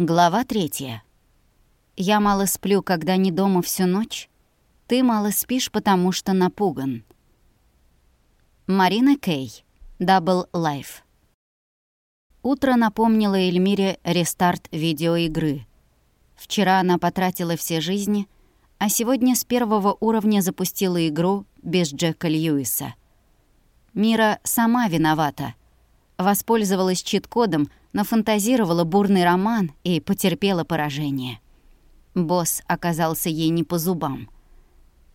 Глава третья. Я мало сплю, когда не дома всю ночь. Ты мало спишь, потому что напуган. Марина Кей. Double Life. Утро напомнило Эльмире рестарт видеоигры. Вчера она потратила все жизни, а сегодня с первого уровня запустила игру без Джека Льюиса. Мира сама виновата. Воспользовалась чит-кодом, нафантазировала бурный роман и потерпела поражение. Босс оказался ей не по зубам.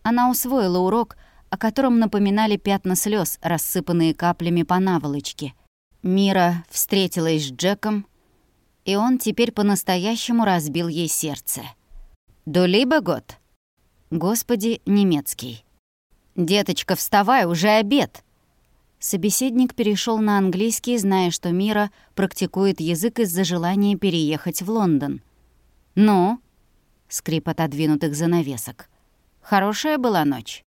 Она усвоила урок, о котором напоминали пятна слез, рассыпанные каплями по наволочке. Мира встретилась с Джеком, и он теперь по-настоящему разбил ей сердце. «Дулиба год?» «Господи, немецкий». «Деточка, вставай, уже обед!» Собеседник перешел на английский, зная, что Мира практикует язык из-за желания переехать в Лондон. «Ну?» — скрип отодвинутых занавесок. «Хорошая была ночь?»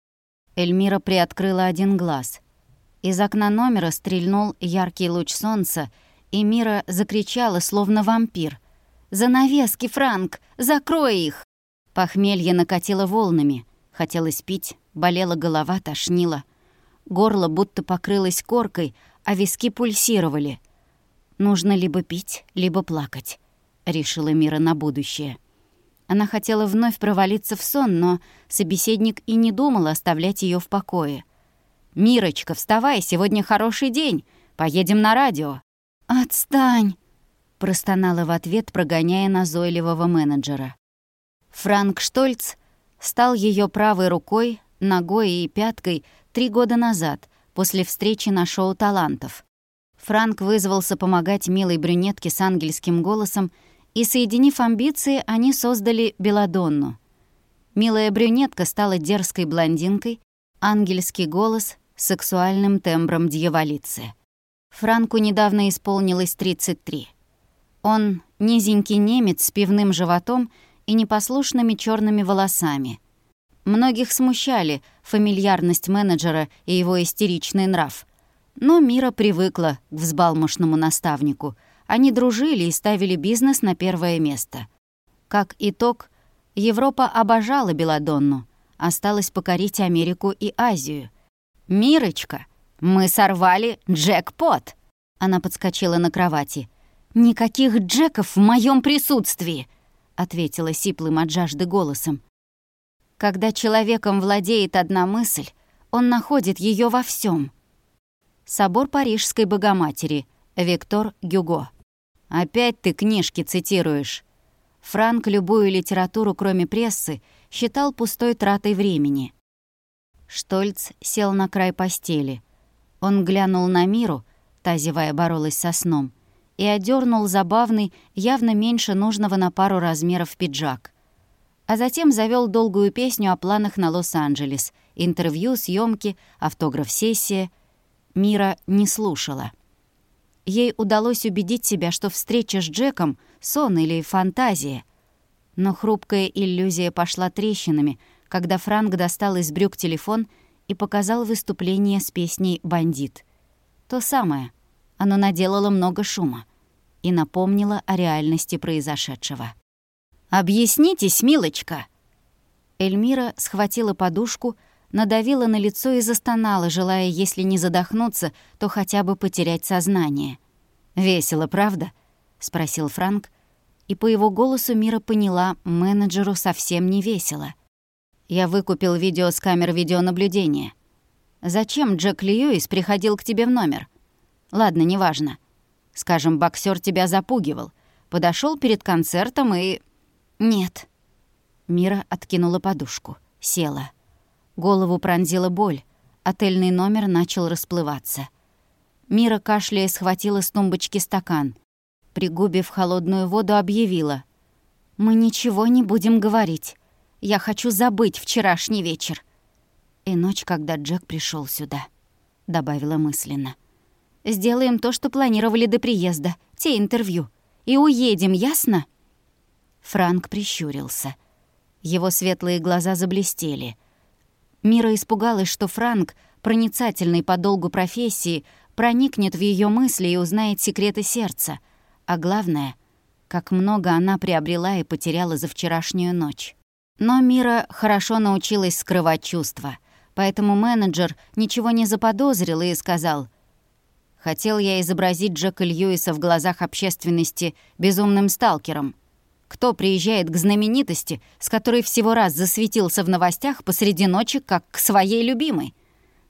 Эльмира приоткрыла один глаз. Из окна номера стрельнул яркий луч солнца, и Мира закричала, словно вампир. «Занавески, Франк! Закрой их!» Похмелье накатило волнами. Хотелось пить, болела голова, тошнило — Горло будто покрылось коркой, а виски пульсировали. «Нужно либо пить, либо плакать», — решила Мира на будущее. Она хотела вновь провалиться в сон, но собеседник и не думал оставлять ее в покое. «Мирочка, вставай, сегодня хороший день. Поедем на радио». «Отстань!» — простонала в ответ, прогоняя назойливого менеджера. Франк Штольц стал ее правой рукой, ногой и пяткой три года назад, после встречи на шоу талантов. Франк вызвался помогать милой брюнетке с ангельским голосом, и, соединив амбиции, они создали Беладонну. Милая брюнетка стала дерзкой блондинкой, ангельский голос — сексуальным тембром дьяволицы. Франку недавно исполнилось 33. Он — низенький немец с пивным животом и непослушными черными волосами — Многих смущали фамильярность менеджера и его истеричный нрав. Но Мира привыкла к взбалмошному наставнику. Они дружили и ставили бизнес на первое место. Как итог, Европа обожала Беладонну. Осталось покорить Америку и Азию. «Мирочка, мы сорвали джекпот!» Она подскочила на кровати. «Никаких джеков в моем присутствии!» ответила сиплым от жажды голосом. Когда человеком владеет одна мысль, он находит ее во всем. Собор Парижской Богоматери. Виктор Гюго. Опять ты книжки цитируешь. Франк любую литературу, кроме прессы, считал пустой тратой времени. Штольц сел на край постели. Он глянул на Миру, та, зевая, боролась со сном, и одернул забавный, явно меньше нужного на пару размеров пиджак а затем завел долгую песню о планах на Лос-Анджелес, интервью, съемки, автограф-сессия. Мира не слушала. Ей удалось убедить себя, что встреча с Джеком — сон или фантазия. Но хрупкая иллюзия пошла трещинами, когда Франк достал из брюк телефон и показал выступление с песней «Бандит». То самое. Оно наделало много шума и напомнило о реальности произошедшего. «Объяснитесь, милочка!» Эльмира схватила подушку, надавила на лицо и застонала, желая, если не задохнуться, то хотя бы потерять сознание. «Весело, правда?» — спросил Франк, и по его голосу Мира поняла, менеджеру совсем не весело. «Я выкупил видео с камер видеонаблюдения. Зачем Джек Льюис приходил к тебе в номер? Ладно, неважно. Скажем, боксер тебя запугивал, подошел перед концертом и «Нет». Мира откинула подушку, села. Голову пронзила боль. Отельный номер начал расплываться. Мира, кашляя, схватила с тумбочки стакан. Пригубив холодную воду, объявила. «Мы ничего не будем говорить. Я хочу забыть вчерашний вечер». «И ночь, когда Джек пришел сюда», — добавила мысленно. «Сделаем то, что планировали до приезда, те интервью. И уедем, ясно?» Франк прищурился. Его светлые глаза заблестели. Мира испугалась, что Франк, проницательный по долгу профессии, проникнет в ее мысли и узнает секреты сердца. А главное, как много она приобрела и потеряла за вчерашнюю ночь. Но Мира хорошо научилась скрывать чувства, поэтому менеджер ничего не заподозрил и сказал, «Хотел я изобразить Джека Льюиса в глазах общественности безумным сталкером. Кто приезжает к знаменитости, с которой всего раз засветился в новостях посреди ночи, как к своей любимой?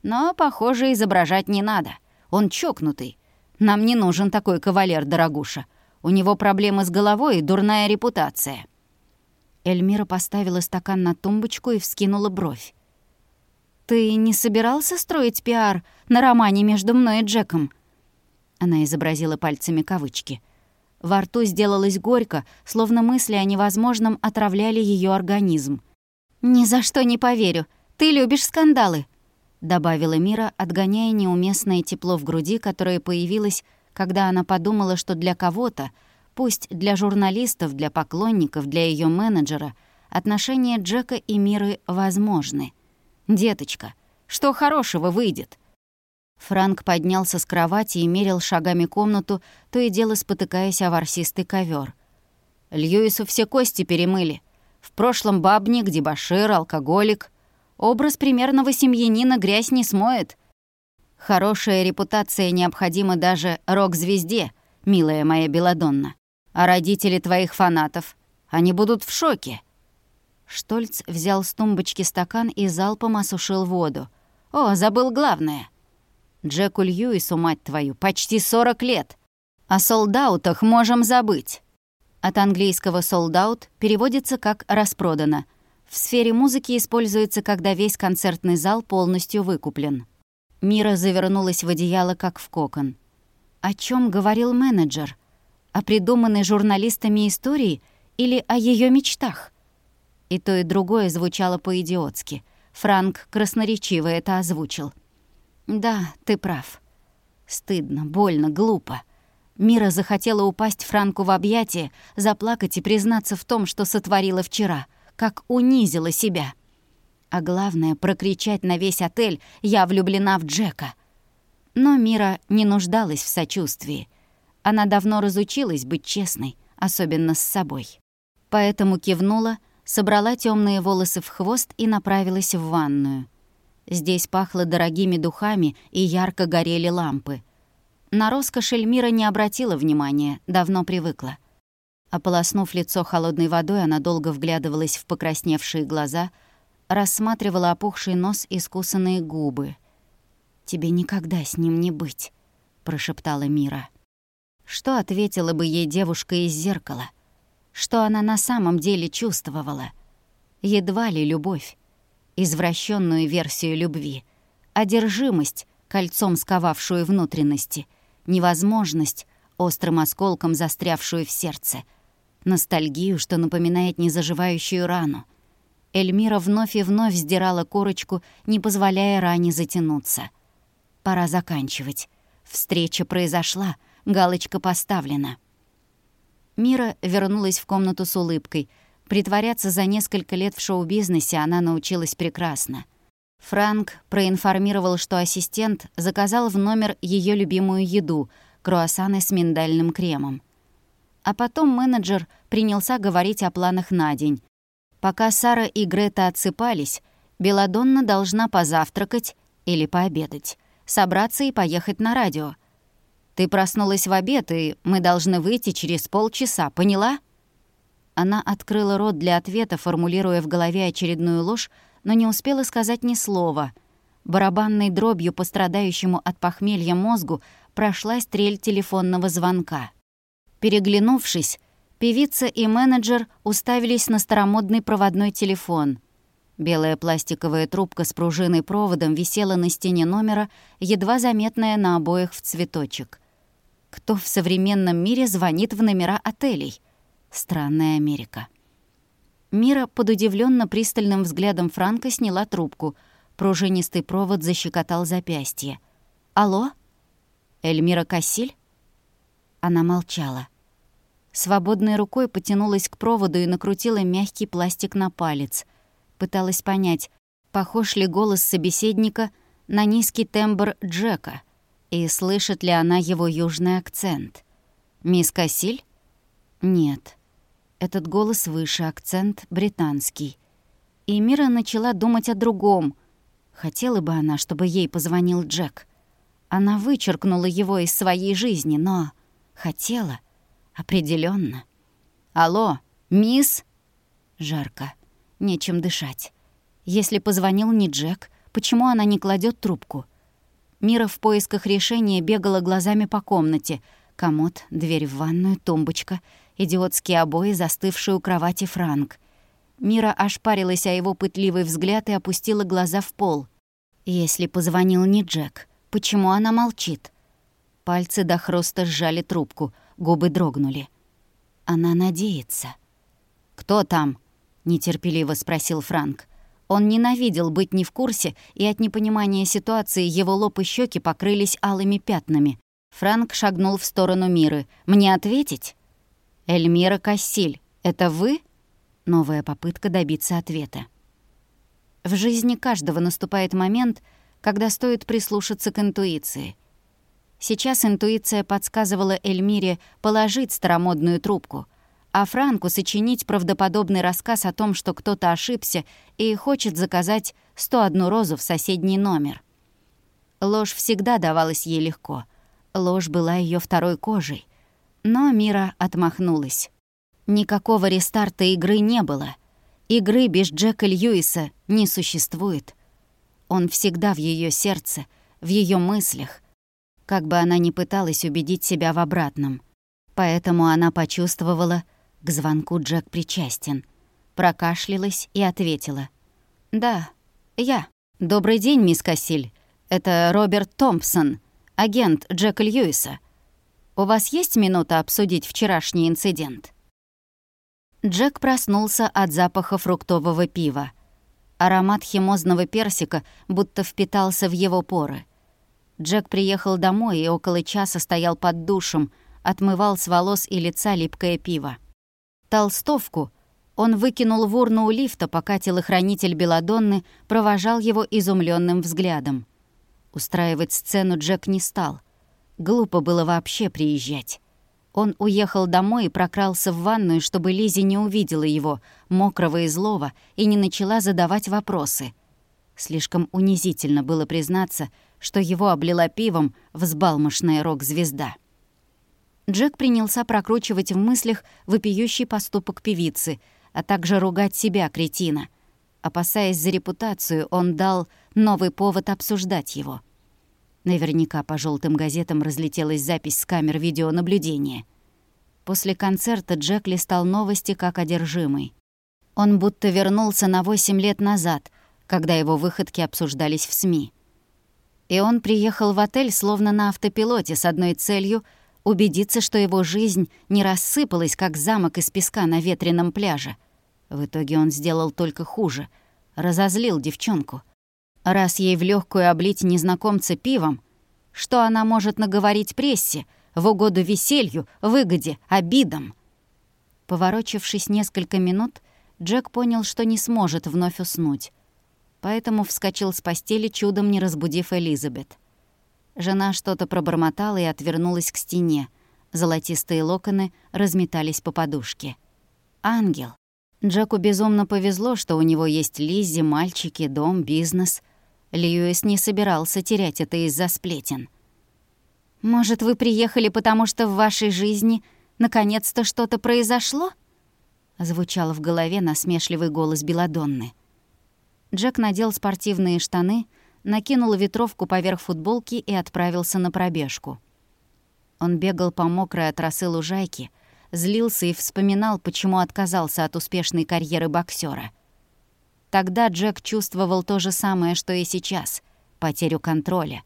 Но, похоже, изображать не надо. Он чокнутый. Нам не нужен такой кавалер, дорогуша. У него проблемы с головой и дурная репутация». Эльмира поставила стакан на тумбочку и вскинула бровь. «Ты не собирался строить пиар на романе между мной и Джеком?» Она изобразила пальцами кавычки. Во рту сделалось горько, словно мысли о невозможном отравляли ее организм. «Ни за что не поверю. Ты любишь скандалы», — добавила Мира, отгоняя неуместное тепло в груди, которое появилось когда она подумала, что для кого-то, пусть для журналистов, для поклонников, для ее менеджера, отношения Джека и Миры возможны. «Деточка, что хорошего выйдет?» Франк поднялся с кровати и мерил шагами комнату, то и дело спотыкаясь о ворсистый ковер. Льюису все кости перемыли. В прошлом бабник, дебошир, алкоголик. Образ примерного семьянина грязь не смоет — Хорошая репутация необходима даже рок-звезде, милая моя Беладонна. А родители твоих фанатов, они будут в шоке». Штольц взял с тумбочки стакан и залпом осушил воду. «О, забыл главное. Джеку Льюису, мать твою, почти 40 лет. О солдаутах можем забыть». От английского «солдаут» переводится как «распродано». В сфере музыки используется, когда весь концертный зал полностью выкуплен. Мира завернулась в одеяло, как в кокон. О чем говорил менеджер? О придуманной журналистами истории или о ее мечтах? И то, и другое звучало по-идиотски. Франк красноречиво это озвучил. «Да, ты прав. Стыдно, больно, глупо». Мира захотела упасть Франку в объятия, заплакать и признаться в том, что сотворила вчера, как унизила себя а главное — прокричать на весь отель «Я влюблена в Джека». Но Мира не нуждалась в сочувствии. Она давно разучилась быть честной, особенно с собой. Поэтому кивнула, собрала темные волосы в хвост и направилась в ванную. Здесь пахло дорогими духами и ярко горели лампы. На роскошь Эльмира не обратила внимания, давно привыкла. Ополоснув лицо холодной водой, она долго вглядывалась в покрасневшие глаза — рассматривала опухший нос и скусанные губы. «Тебе никогда с ним не быть», — прошептала Мира. Что ответила бы ей девушка из зеркала? Что она на самом деле чувствовала? Едва ли любовь, извращенную версию любви, одержимость, кольцом сковавшую внутренности, невозможность, острым осколком застрявшую в сердце, ностальгию, что напоминает незаживающую рану — Эльмира вновь и вновь сдирала корочку, не позволяя ране затянуться. Пора заканчивать. Встреча произошла, галочка поставлена. Мира вернулась в комнату с улыбкой. Притворяться за несколько лет в шоу-бизнесе она научилась прекрасно. Франк проинформировал, что ассистент заказал в номер ее любимую еду — круассаны с миндальным кремом. А потом менеджер принялся говорить о планах на день, Пока Сара и Грета отсыпались, Беладонна должна позавтракать или пообедать, собраться и поехать на радио. «Ты проснулась в обед, и мы должны выйти через полчаса, поняла?» Она открыла рот для ответа, формулируя в голове очередную ложь, но не успела сказать ни слова. Барабанной дробью пострадающему от похмелья мозгу прошла стрель телефонного звонка. Переглянувшись, Певица и менеджер уставились на старомодный проводной телефон. Белая пластиковая трубка с пружиной проводом висела на стене номера, едва заметная на обоях в цветочек. Кто в современном мире звонит в номера отелей? Странная Америка. Мира под удивленно пристальным взглядом Франка сняла трубку. Пружинистый провод защекотал запястье. «Алло? Эльмира Кассиль?» Она молчала. Свободной рукой потянулась к проводу и накрутила мягкий пластик на палец. Пыталась понять, похож ли голос собеседника на низкий тембр Джека, и слышит ли она его южный акцент. «Мисс Кассиль?» Нет. Этот голос выше, акцент британский. И Мира начала думать о другом. Хотела бы она, чтобы ей позвонил Джек. Она вычеркнула его из своей жизни, но хотела определенно. Алло, мисс? Жарко. Нечем дышать. Если позвонил не Джек, почему она не кладет трубку? Мира в поисках решения бегала глазами по комнате. Комод, дверь в ванную, тумбочка, идиотские обои, застывшие у кровати Франк. Мира ошпарилась о его пытливый взгляд и опустила глаза в пол. Если позвонил не Джек, почему она молчит? Пальцы до хруста сжали трубку, губы дрогнули. Она надеется. «Кто там?» — нетерпеливо спросил Франк. Он ненавидел быть не в курсе, и от непонимания ситуации его лоб и щеки покрылись алыми пятнами. Франк шагнул в сторону Миры. «Мне ответить?» «Эльмира Кассиль, это вы?» Новая попытка добиться ответа. В жизни каждого наступает момент, когда стоит прислушаться к интуиции. Сейчас интуиция подсказывала Эльмире положить старомодную трубку — а Франку сочинить правдоподобный рассказ о том, что кто-то ошибся и хочет заказать 101 розу в соседний номер. Ложь всегда давалась ей легко. Ложь была ее второй кожей. Но Мира отмахнулась. Никакого рестарта игры не было. Игры без Джека Льюиса не существует. Он всегда в ее сердце, в ее мыслях, как бы она ни пыталась убедить себя в обратном. Поэтому она почувствовала, к звонку Джек причастен. Прокашлялась и ответила. «Да, я. Добрый день, мисс Кассиль. Это Роберт Томпсон, агент Джека Льюиса. У вас есть минута обсудить вчерашний инцидент?» Джек проснулся от запаха фруктового пива. Аромат химозного персика будто впитался в его поры. Джек приехал домой и около часа стоял под душем, отмывал с волос и лица липкое пиво. Толстовку он выкинул в урну у лифта, пока телохранитель Беладонны провожал его изумленным взглядом. Устраивать сцену Джек не стал. Глупо было вообще приезжать. Он уехал домой и прокрался в ванную, чтобы Лизи не увидела его, мокрого и злого, и не начала задавать вопросы. Слишком унизительно было признаться, что его облила пивом взбалмошная рок-звезда. Джек принялся прокручивать в мыслях вопиющий поступок певицы, а также ругать себя, кретина. Опасаясь за репутацию, он дал новый повод обсуждать его. Наверняка по желтым газетам разлетелась запись с камер видеонаблюдения. После концерта Джек листал новости как одержимый. Он будто вернулся на 8 лет назад, когда его выходки обсуждались в СМИ. И он приехал в отель словно на автопилоте с одной целью — убедиться, что его жизнь не рассыпалась, как замок из песка на ветреном пляже. В итоге он сделал только хуже. Разозлил девчонку. Раз ей в легкую облить незнакомца пивом, что она может наговорить прессе в угоду веселью, выгоде, обидам? Поворочившись несколько минут, Джек понял, что не сможет вновь уснуть. Поэтому вскочил с постели, чудом не разбудив Элизабет. Жена что-то пробормотала и отвернулась к стене. Золотистые локоны разметались по подушке. «Ангел». Джеку безумно повезло, что у него есть Лиззи, мальчики, дом, бизнес. Льюис не собирался терять это из-за сплетен. «Может, вы приехали, потому что в вашей жизни наконец-то что-то произошло?» Звучал в голове насмешливый голос Беладонны. Джек надел спортивные штаны, накинул ветровку поверх футболки и отправился на пробежку. Он бегал по мокрой от росы лужайке, злился и вспоминал, почему отказался от успешной карьеры боксера. Тогда Джек чувствовал то же самое, что и сейчас — потерю контроля.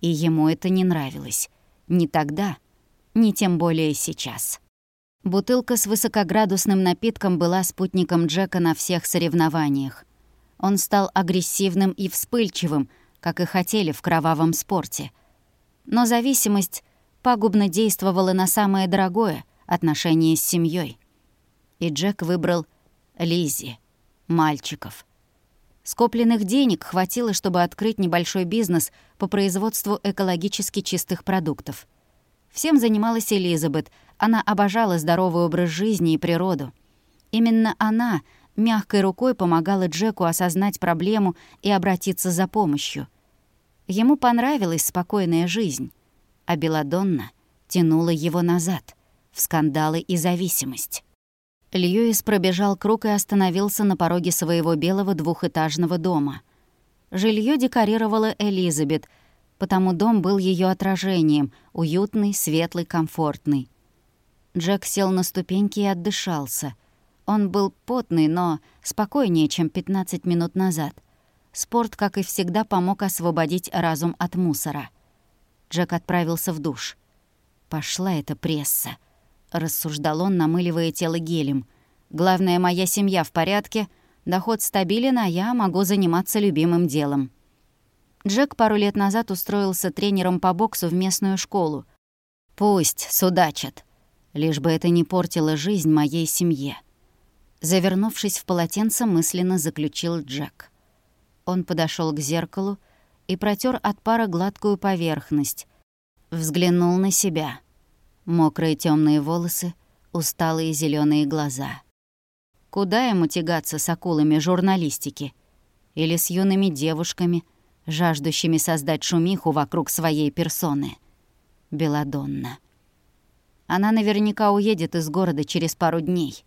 И ему это не нравилось. Ни тогда, ни тем более сейчас. Бутылка с высокоградусным напитком была спутником Джека на всех соревнованиях — он стал агрессивным и вспыльчивым, как и хотели в кровавом спорте. Но зависимость пагубно действовала на самое дорогое — отношение с семьей. И Джек выбрал Лизи, мальчиков. Скопленных денег хватило, чтобы открыть небольшой бизнес по производству экологически чистых продуктов. Всем занималась Элизабет. Она обожала здоровый образ жизни и природу. Именно она мягкой рукой помогала Джеку осознать проблему и обратиться за помощью. Ему понравилась спокойная жизнь, а Беладонна тянула его назад, в скандалы и зависимость. Льюис пробежал круг и остановился на пороге своего белого двухэтажного дома. Жилье декорировала Элизабет, потому дом был ее отражением, уютный, светлый, комфортный. Джек сел на ступеньки и отдышался. Он был потный, но спокойнее, чем 15 минут назад. Спорт, как и всегда, помог освободить разум от мусора. Джек отправился в душ. «Пошла эта пресса», — рассуждал он, намыливая тело гелем. «Главное, моя семья в порядке, доход стабилен, а я могу заниматься любимым делом». Джек пару лет назад устроился тренером по боксу в местную школу. «Пусть судачат, лишь бы это не портило жизнь моей семье». Завернувшись в полотенце, мысленно заключил Джек. Он подошел к зеркалу и протер от пара гладкую поверхность. Взглянул на себя. Мокрые темные волосы, усталые зеленые глаза. Куда ему тягаться с акулами журналистики? Или с юными девушками, жаждущими создать шумиху вокруг своей персоны? Беладонна. Она наверняка уедет из города через пару дней.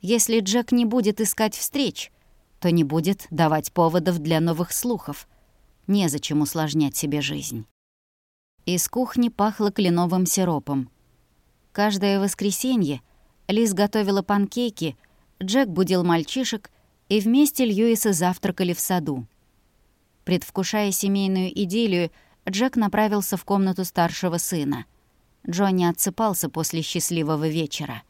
Если Джек не будет искать встреч, то не будет давать поводов для новых слухов. Незачем усложнять себе жизнь. Из кухни пахло кленовым сиропом. Каждое воскресенье Лиз готовила панкейки, Джек будил мальчишек, и вместе Льюисы завтракали в саду. Предвкушая семейную идиллию, Джек направился в комнату старшего сына. Джонни отсыпался после счастливого вечера.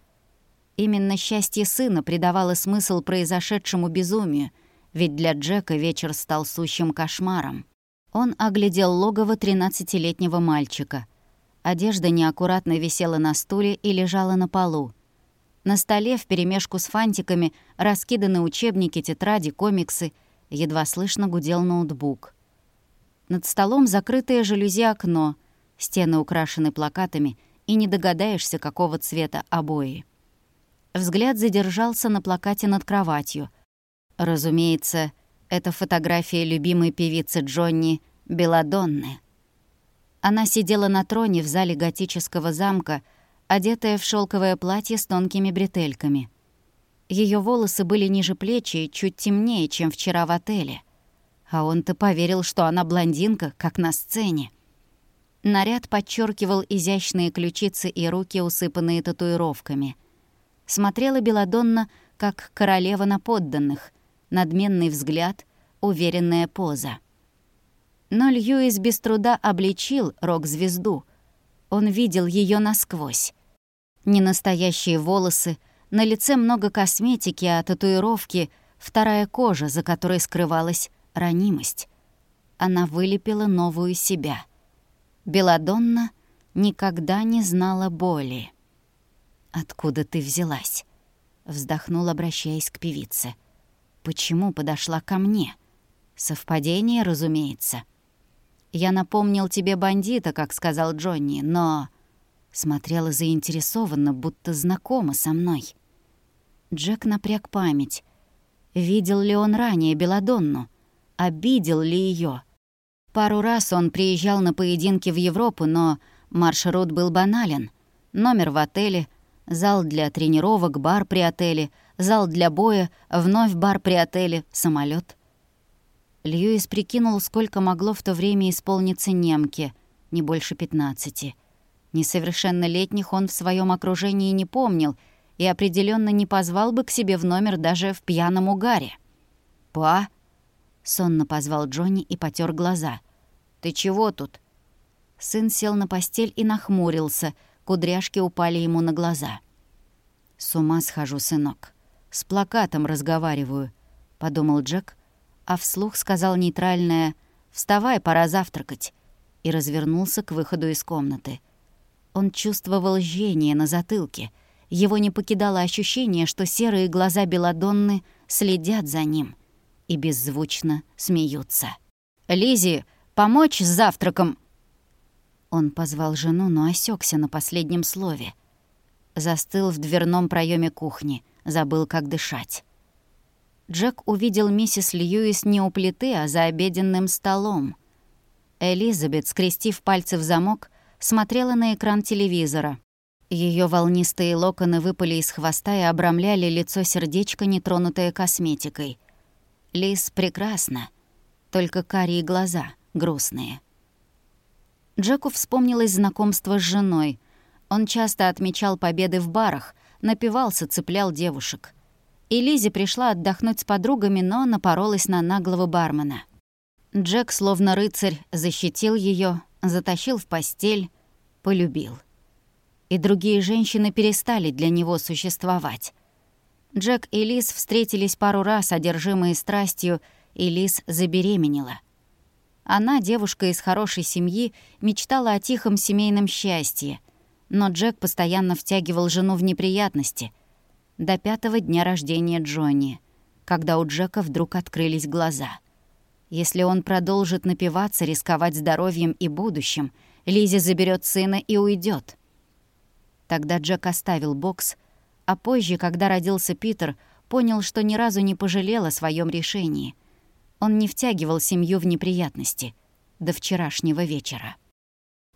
Именно счастье сына придавало смысл произошедшему безумию, ведь для Джека вечер стал сущим кошмаром. Он оглядел логово 13-летнего мальчика. Одежда неаккуратно висела на стуле и лежала на полу. На столе вперемешку с фантиками раскиданы учебники, тетради, комиксы. Едва слышно гудел ноутбук. Над столом закрытое жалюзи окно, стены украшены плакатами, и не догадаешься, какого цвета обои. Взгляд задержался на плакате над кроватью. Разумеется, это фотография любимой певицы Джонни Беладонны. Она сидела на троне в зале готического замка, одетая в шелковое платье с тонкими бретельками. Ее волосы были ниже плечи и чуть темнее, чем вчера в отеле. А он-то поверил, что она блондинка, как на сцене. Наряд подчеркивал изящные ключицы и руки, усыпанные татуировками. Смотрела Беладонна, как королева на подданных, надменный взгляд, уверенная поза. Но Льюис без труда обличил рок-звезду. Он видел ее насквозь. Ненастоящие волосы, на лице много косметики, а татуировки — вторая кожа, за которой скрывалась ранимость. Она вылепила новую себя. Беладонна никогда не знала боли. «Откуда ты взялась?» — вздохнул, обращаясь к певице. «Почему подошла ко мне?» «Совпадение, разумеется». «Я напомнил тебе бандита, как сказал Джонни, но...» Смотрела заинтересованно, будто знакома со мной. Джек напряг память. Видел ли он ранее Беладонну? Обидел ли ее? Пару раз он приезжал на поединки в Европу, но маршрут был банален. Номер в отеле, зал для тренировок, бар при отеле, зал для боя, вновь бар при отеле, самолет. Льюис прикинул, сколько могло в то время исполниться немке, не больше пятнадцати. Несовершеннолетних он в своем окружении не помнил и определенно не позвал бы к себе в номер даже в пьяном угаре. «Па?» — сонно позвал Джонни и потер глаза. «Ты чего тут?» Сын сел на постель и нахмурился, кудряшки упали ему на глаза. «С ума схожу, сынок. С плакатом разговариваю», — подумал Джек, а вслух сказал нейтральное «Вставай, пора завтракать», и развернулся к выходу из комнаты. Он чувствовал жжение на затылке. Его не покидало ощущение, что серые глаза Беладонны следят за ним и беззвучно смеются. Лизи, помочь с завтраком?» Он позвал жену, но осекся на последнем слове. Застыл в дверном проеме кухни, забыл, как дышать. Джек увидел миссис Льюис не у плиты, а за обеденным столом. Элизабет, скрестив пальцы в замок, смотрела на экран телевизора. Ее волнистые локоны выпали из хвоста и обрамляли лицо сердечко, нетронутое косметикой. Лис прекрасна, только карие глаза, грустные. Джеку вспомнилось знакомство с женой. Он часто отмечал победы в барах, напивался, цеплял девушек. И Лизи пришла отдохнуть с подругами, но напоролась на наглого бармена. Джек, словно рыцарь, защитил ее, затащил в постель, полюбил. И другие женщины перестали для него существовать. Джек и Лиз встретились пару раз, одержимые страстью, и Лиз забеременела. Она, девушка из хорошей семьи, мечтала о тихом семейном счастье, но Джек постоянно втягивал жену в неприятности. До пятого дня рождения Джонни, когда у Джека вдруг открылись глаза — если он продолжит напиваться, рисковать здоровьем и будущим, Лизи заберет сына и уйдет. Тогда Джек оставил бокс, а позже, когда родился Питер, понял, что ни разу не пожалел о своем решении. Он не втягивал семью в неприятности до вчерашнего вечера.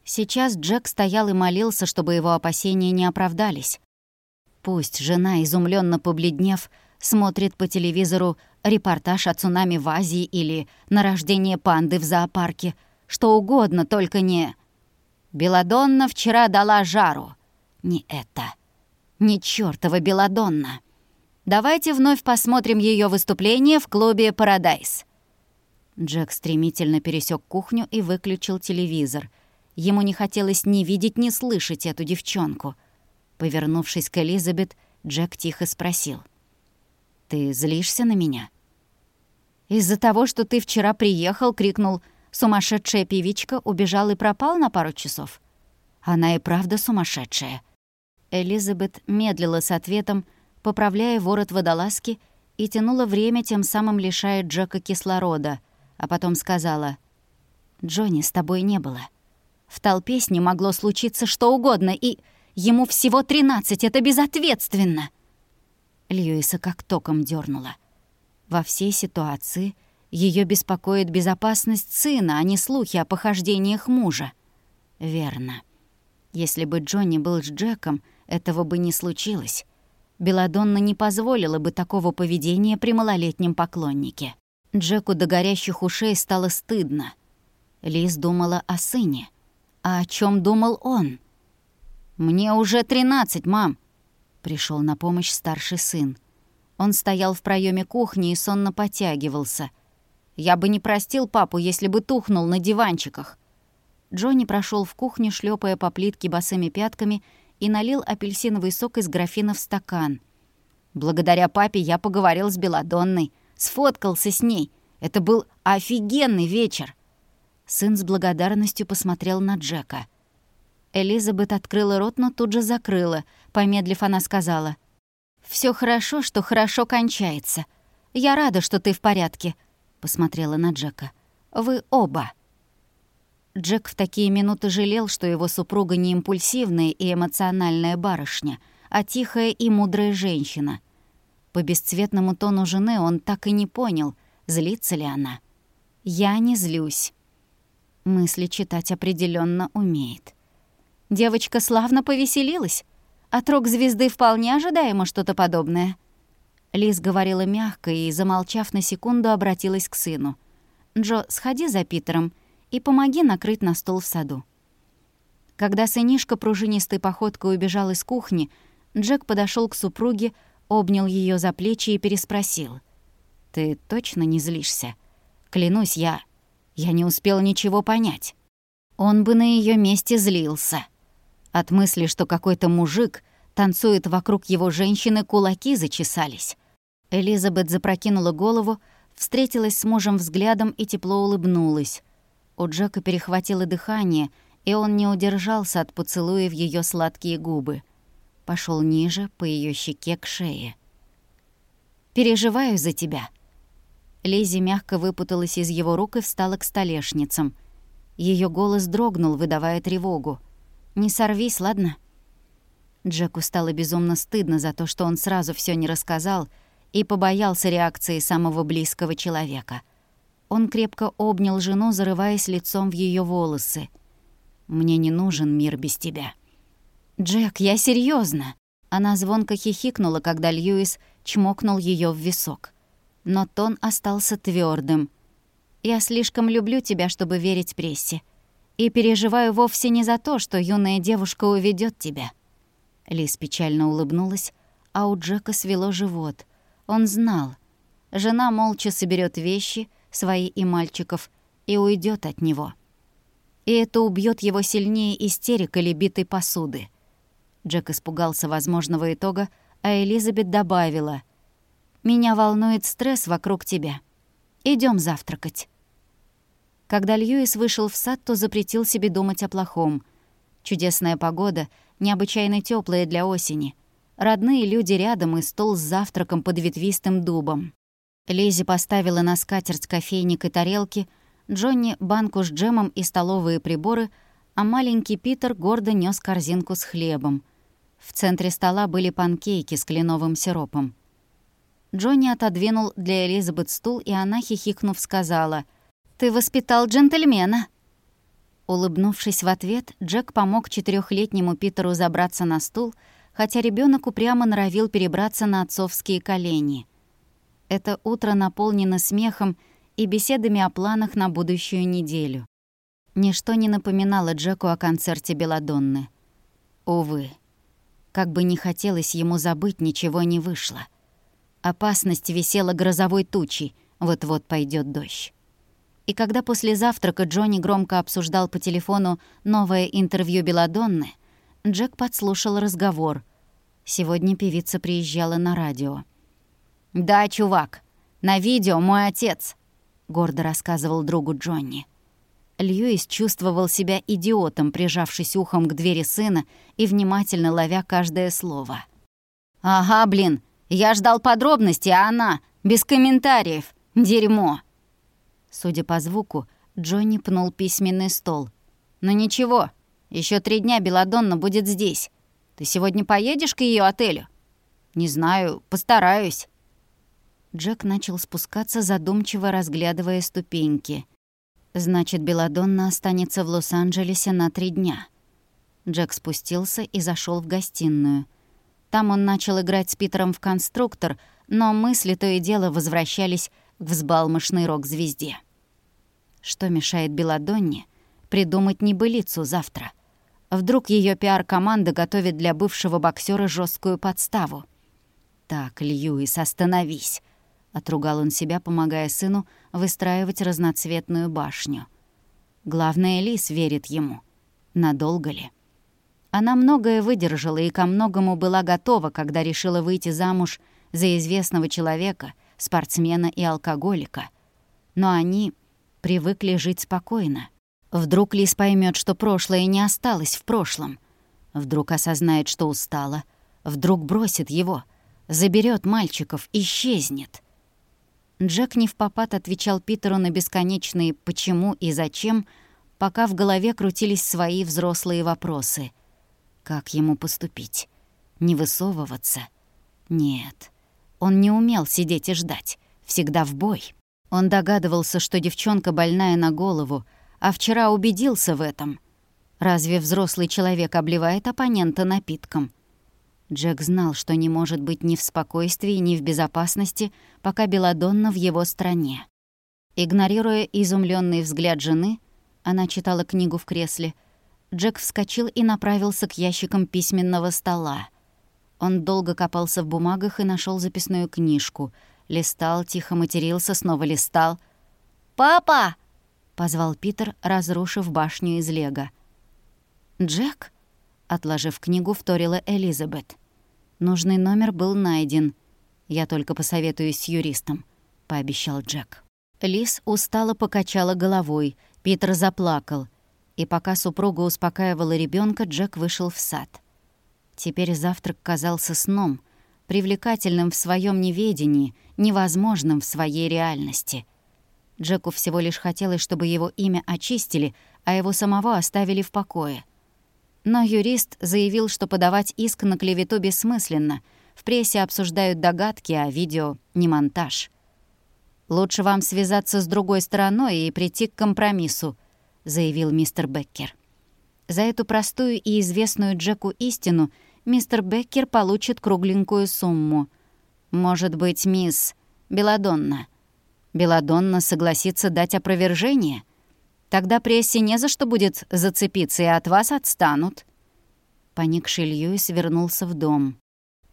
Сейчас Джек стоял и молился, чтобы его опасения не оправдались. Пусть жена, изумленно побледнев, смотрит по телевизору репортаж о цунами в Азии или на рождение панды в зоопарке. Что угодно, только не... Беладонна вчера дала жару. Не это. Не чёртова Беладонна. Давайте вновь посмотрим ее выступление в клубе «Парадайз». Джек стремительно пересек кухню и выключил телевизор. Ему не хотелось ни видеть, ни слышать эту девчонку. Повернувшись к Элизабет, Джек тихо спросил. «Ты злишься на меня?» Из-за того, что ты вчера приехал, крикнул «Сумасшедшая певичка» убежал и пропал на пару часов. Она и правда сумасшедшая. Элизабет медлила с ответом, поправляя ворот водолазки и тянула время, тем самым лишая Джека кислорода, а потом сказала «Джонни, с тобой не было. В толпе с ним могло случиться что угодно, и ему всего тринадцать, это безответственно!» Льюиса как током дернула. Во всей ситуации ее беспокоит безопасность сына, а не слухи о похождениях мужа. Верно. Если бы Джонни был с Джеком, этого бы не случилось. Беладонна не позволила бы такого поведения при малолетнем поклоннике. Джеку до горящих ушей стало стыдно. Лиз думала о сыне. А о чем думал он? «Мне уже тринадцать, мам!» Пришел на помощь старший сын. Он стоял в проеме кухни и сонно потягивался. Я бы не простил папу, если бы тухнул на диванчиках. Джонни прошел в кухню, шлепая по плитке босыми пятками, и налил апельсиновый сок из графина в стакан. Благодаря папе я поговорил с Беладонной, сфоткался с ней. Это был офигенный вечер. Сын с благодарностью посмотрел на Джека. Элизабет открыла рот, но тут же закрыла. Помедлив, она сказала — все хорошо, что хорошо кончается. Я рада, что ты в порядке», — посмотрела на Джека. «Вы оба». Джек в такие минуты жалел, что его супруга не импульсивная и эмоциональная барышня, а тихая и мудрая женщина. По бесцветному тону жены он так и не понял, злится ли она. «Я не злюсь». Мысли читать определенно умеет. Девочка славно повеселилась. От рок-звезды вполне ожидаемо что-то подобное. Лиз говорила мягко и, замолчав на секунду, обратилась к сыну. «Джо, сходи за Питером и помоги накрыть на стол в саду». Когда сынишка пружинистой походкой убежал из кухни, Джек подошел к супруге, обнял ее за плечи и переспросил. «Ты точно не злишься? Клянусь, я... я не успел ничего понять. Он бы на ее месте злился». От мысли, что какой-то мужик танцует вокруг его женщины, кулаки зачесались. Элизабет запрокинула голову, встретилась с мужем взглядом и тепло улыбнулась. У Джека перехватило дыхание, и он не удержался от поцелуя в ее сладкие губы. Пошел ниже, по ее щеке к шее. «Переживаю за тебя». Лизи мягко выпуталась из его рук и встала к столешницам. Ее голос дрогнул, выдавая тревогу. «Не сорвись, ладно?» Джеку стало безумно стыдно за то, что он сразу все не рассказал и побоялся реакции самого близкого человека. Он крепко обнял жену, зарываясь лицом в ее волосы. «Мне не нужен мир без тебя». «Джек, я серьезно. Она звонко хихикнула, когда Льюис чмокнул ее в висок. Но тон остался твердым. «Я слишком люблю тебя, чтобы верить прессе. И переживаю вовсе не за то, что юная девушка уведет тебя». Лис печально улыбнулась, а у Джека свело живот. Он знал. Жена молча соберет вещи, свои и мальчиков, и уйдет от него. И это убьет его сильнее истерик или битой посуды. Джек испугался возможного итога, а Элизабет добавила. «Меня волнует стресс вокруг тебя. Идем завтракать». Когда Льюис вышел в сад, то запретил себе думать о плохом. Чудесная погода, необычайно теплая для осени. Родные люди рядом и стол с завтраком под ветвистым дубом. Лизи поставила на скатерть кофейник и тарелки, Джонни — банку с джемом и столовые приборы, а маленький Питер гордо нес корзинку с хлебом — в центре стола были панкейки с кленовым сиропом. Джонни отодвинул для Элизабет стул, и она, хихикнув, сказала, «Ты воспитал джентльмена». Улыбнувшись в ответ, Джек помог четырехлетнему Питеру забраться на стул, хотя ребенок упрямо норовил перебраться на отцовские колени. Это утро наполнено смехом и беседами о планах на будущую неделю. Ничто не напоминало Джеку о концерте Беладонны. Увы. Как бы ни хотелось ему забыть, ничего не вышло. Опасность висела грозовой тучей, вот-вот пойдет дождь. И когда после завтрака Джонни громко обсуждал по телефону новое интервью Беладонны, Джек подслушал разговор. Сегодня певица приезжала на радио. «Да, чувак, на видео мой отец», — гордо рассказывал другу Джонни. Льюис чувствовал себя идиотом, прижавшись ухом к двери сына и внимательно ловя каждое слово. «Ага, блин, я ждал подробностей, а она без комментариев. Дерьмо!» Судя по звуку, Джонни пнул письменный стол. «Ну ничего, еще три дня Беладонна будет здесь. Ты сегодня поедешь к ее отелю?» «Не знаю, постараюсь». Джек начал спускаться, задумчиво разглядывая ступеньки — Значит, Беладонна останется в Лос-Анджелесе на три дня. Джек спустился и зашел в гостиную. Там он начал играть с Питером в конструктор, но мысли то и дело возвращались к взбалмошной рок-звезде. Что мешает Беладонне придумать небылицу завтра? Вдруг ее пиар-команда готовит для бывшего боксера жесткую подставу? «Так, Льюис, остановись!» Отругал он себя, помогая сыну выстраивать разноцветную башню. Главное, Лис верит ему. Надолго ли? Она многое выдержала и ко многому была готова, когда решила выйти замуж за известного человека, спортсмена и алкоголика. Но они привыкли жить спокойно. Вдруг Лис поймет, что прошлое не осталось в прошлом. Вдруг осознает, что устала. Вдруг бросит его, заберет мальчиков, исчезнет. Джек не в попад отвечал Питеру на бесконечные «почему» и «зачем», пока в голове крутились свои взрослые вопросы. Как ему поступить? Не высовываться? Нет. Он не умел сидеть и ждать. Всегда в бой. Он догадывался, что девчонка больная на голову, а вчера убедился в этом. Разве взрослый человек обливает оппонента напитком? Джек знал, что не может быть ни в спокойствии, ни в безопасности, пока Беладонна в его стране. Игнорируя изумленный взгляд жены, она читала книгу в кресле, Джек вскочил и направился к ящикам письменного стола. Он долго копался в бумагах и нашел записную книжку. Листал, тихо матерился, снова листал. «Папа!» — позвал Питер, разрушив башню из лего. «Джек?» Отложив книгу, вторила Элизабет. Нужный номер был найден. Я только посоветуюсь с юристом, пообещал Джек. Лис устало покачала головой, Питер заплакал. И пока супруга успокаивала ребенка, Джек вышел в сад. Теперь завтрак казался сном, привлекательным в своем неведении, невозможным в своей реальности. Джеку всего лишь хотелось, чтобы его имя очистили, а его самого оставили в покое. Но юрист заявил, что подавать иск на клевету бессмысленно. В прессе обсуждают догадки, а видео — не монтаж. «Лучше вам связаться с другой стороной и прийти к компромиссу», — заявил мистер Беккер. За эту простую и известную Джеку истину мистер Беккер получит кругленькую сумму. Может быть, мисс Беладонна. Беладонна согласится дать опровержение? Тогда прессе не за что будет зацепиться, и от вас отстанут. Поникший Льюис вернулся в дом.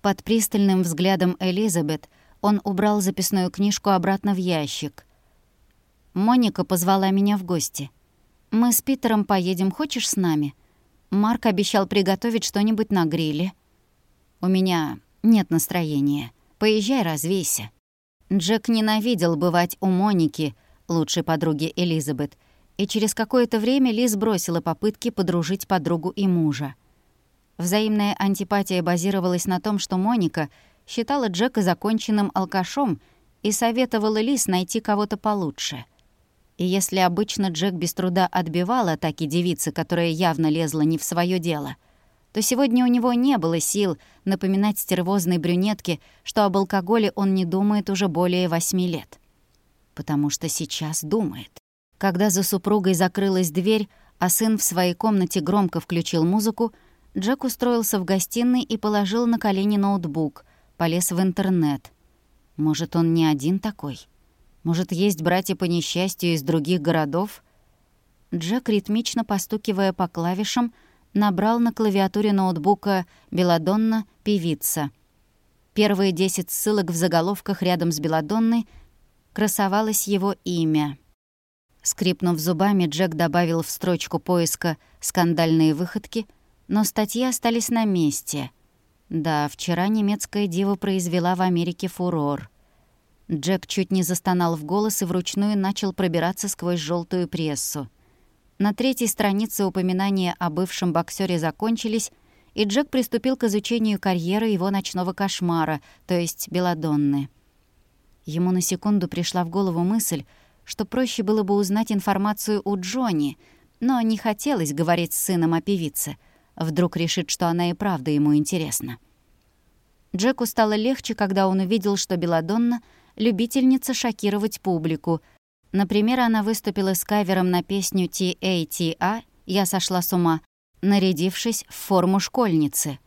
Под пристальным взглядом Элизабет он убрал записную книжку обратно в ящик. «Моника позвала меня в гости. Мы с Питером поедем, хочешь с нами? Марк обещал приготовить что-нибудь на гриле. У меня нет настроения. Поезжай, развейся». Джек ненавидел бывать у Моники, лучшей подруги Элизабет, и через какое-то время Лиз бросила попытки подружить подругу и мужа. Взаимная антипатия базировалась на том, что Моника считала Джека законченным алкашом и советовала Лиз найти кого-то получше — и если обычно Джек без труда отбивал атаки девицы, которая явно лезла не в свое дело, то сегодня у него не было сил напоминать стервозной брюнетке, что об алкоголе он не думает уже более восьми лет. Потому что сейчас думает. Когда за супругой закрылась дверь, а сын в своей комнате громко включил музыку, Джек устроился в гостиной и положил на колени ноутбук, полез в интернет. Может, он не один такой? Может, есть братья по несчастью из других городов? Джек, ритмично постукивая по клавишам, набрал на клавиатуре ноутбука «Беладонна. Певица». Первые десять ссылок в заголовках рядом с Беладонной красовалось его имя. Скрипнув зубами, Джек добавил в строчку поиска «скандальные выходки», но статьи остались на месте. Да, вчера немецкая дива произвела в Америке фурор. Джек чуть не застонал в голос и вручную начал пробираться сквозь желтую прессу. На третьей странице упоминания о бывшем боксере закончились, и Джек приступил к изучению карьеры его ночного кошмара, то есть Беладонны. Ему на секунду пришла в голову мысль, что проще было бы узнать информацию у Джонни, но не хотелось говорить с сыном о певице. Вдруг решит, что она и правда ему интересна. Джеку стало легче, когда он увидел, что Беладонна — любительница шокировать публику. Например, она выступила с кавером на песню T.A.T.A. «Я сошла с ума», нарядившись в форму школьницы.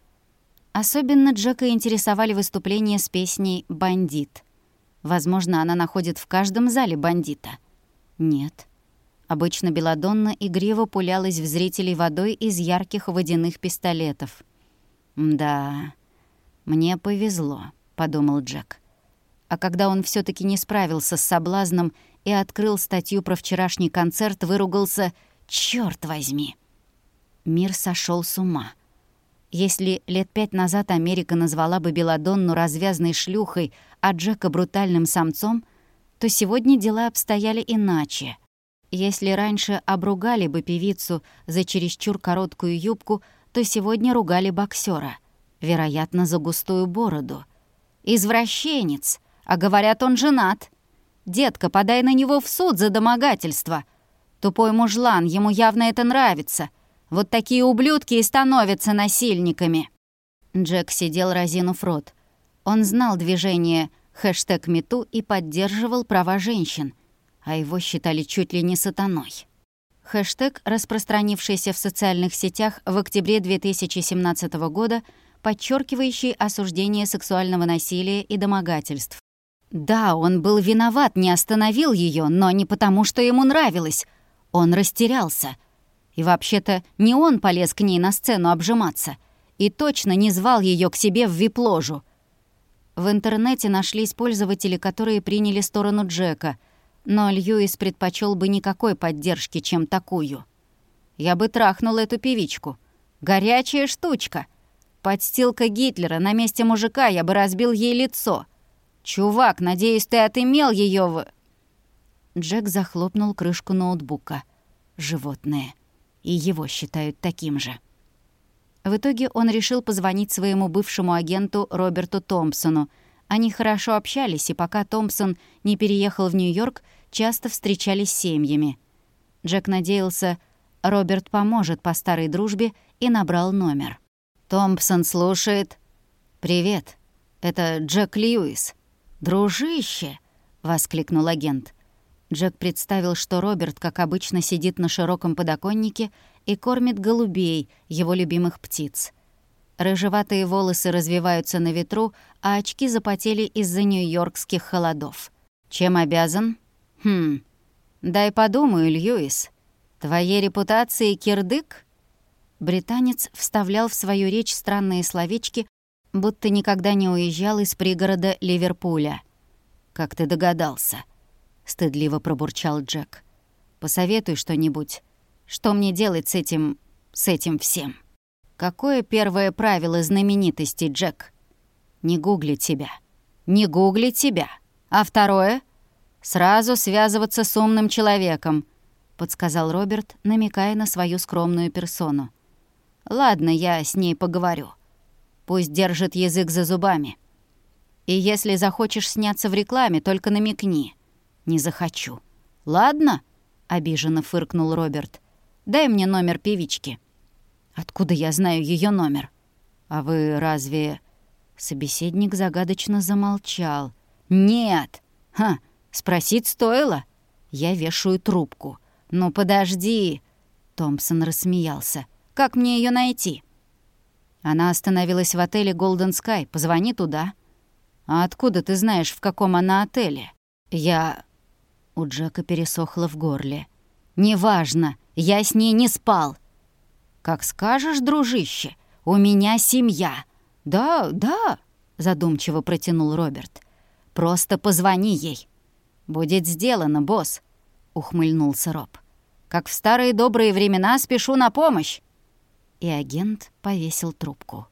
Особенно Джека интересовали выступления с песней «Бандит». Возможно, она находит в каждом зале бандита. Нет. Обычно Беладонна игриво пулялась в зрителей водой из ярких водяных пистолетов. «Да, мне повезло», — подумал Джек. А когда он все таки не справился с соблазном и открыл статью про вчерашний концерт, выругался «Чёрт возьми!». Мир сошел с ума. Если лет пять назад Америка назвала бы Беладонну развязной шлюхой, а Джека брутальным самцом, то сегодня дела обстояли иначе. Если раньше обругали бы певицу за чересчур короткую юбку, то сегодня ругали боксера, вероятно, за густую бороду. «Извращенец!» А говорят, он женат. Детка, подай на него в суд за домогательство. Тупой мужлан, ему явно это нравится. Вот такие ублюдки и становятся насильниками». Джек сидел разинув рот. Он знал движение хэштег #мету и поддерживал права женщин, а его считали чуть ли не сатаной. Хэштег, распространившийся в социальных сетях в октябре 2017 года, подчеркивающий осуждение сексуального насилия и домогательств. Да, он был виноват, не остановил ее, но не потому, что ему нравилось. Он растерялся. И вообще-то не он полез к ней на сцену обжиматься. И точно не звал ее к себе в вип-ложу. В интернете нашлись пользователи, которые приняли сторону Джека, но Льюис предпочел бы никакой поддержки, чем такую. Я бы трахнул эту певичку. Горячая штучка. Подстилка Гитлера на месте мужика я бы разбил ей лицо — «Чувак, надеюсь, ты отымел ее в...» Джек захлопнул крышку ноутбука. Животное. И его считают таким же. В итоге он решил позвонить своему бывшему агенту Роберту Томпсону. Они хорошо общались, и пока Томпсон не переехал в Нью-Йорк, часто встречались с семьями. Джек надеялся Роберт поможет по старой дружбе и набрал номер. «Томпсон слушает». «Привет, это Джек Льюис». «Дружище!» — воскликнул агент. Джек представил, что Роберт, как обычно, сидит на широком подоконнике и кормит голубей, его любимых птиц. Рыжеватые волосы развиваются на ветру, а очки запотели из-за нью-йоркских холодов. «Чем обязан?» «Хм, дай подумаю, Льюис. Твоей репутации кирдык?» Британец вставлял в свою речь странные словечки, будто никогда не уезжал из пригорода Ливерпуля. «Как ты догадался?» — стыдливо пробурчал Джек. «Посоветуй что-нибудь. Что мне делать с этим... с этим всем?» «Какое первое правило знаменитости, Джек?» «Не гуглить тебя. Не гуглить тебя. А второе?» «Сразу связываться с умным человеком», — подсказал Роберт, намекая на свою скромную персону. «Ладно, я с ней поговорю. Пусть держит язык за зубами. И если захочешь сняться в рекламе, только намекни. Не захочу. Ладно?» — обиженно фыркнул Роберт. «Дай мне номер певички». «Откуда я знаю ее номер?» «А вы разве...» Собеседник загадочно замолчал. «Нет! Ха, спросить стоило. Я вешаю трубку. Ну подожди!» Томпсон рассмеялся. «Как мне ее найти?» Она остановилась в отеле Golden Sky. Позвони туда. «А откуда ты знаешь, в каком она отеле?» «Я...» У Джека пересохло в горле. «Неважно, я с ней не спал». «Как скажешь, дружище, у меня семья». «Да, да», — задумчиво протянул Роберт. «Просто позвони ей». «Будет сделано, босс», — ухмыльнулся Роб. «Как в старые добрые времена спешу на помощь». И агент повесил трубку.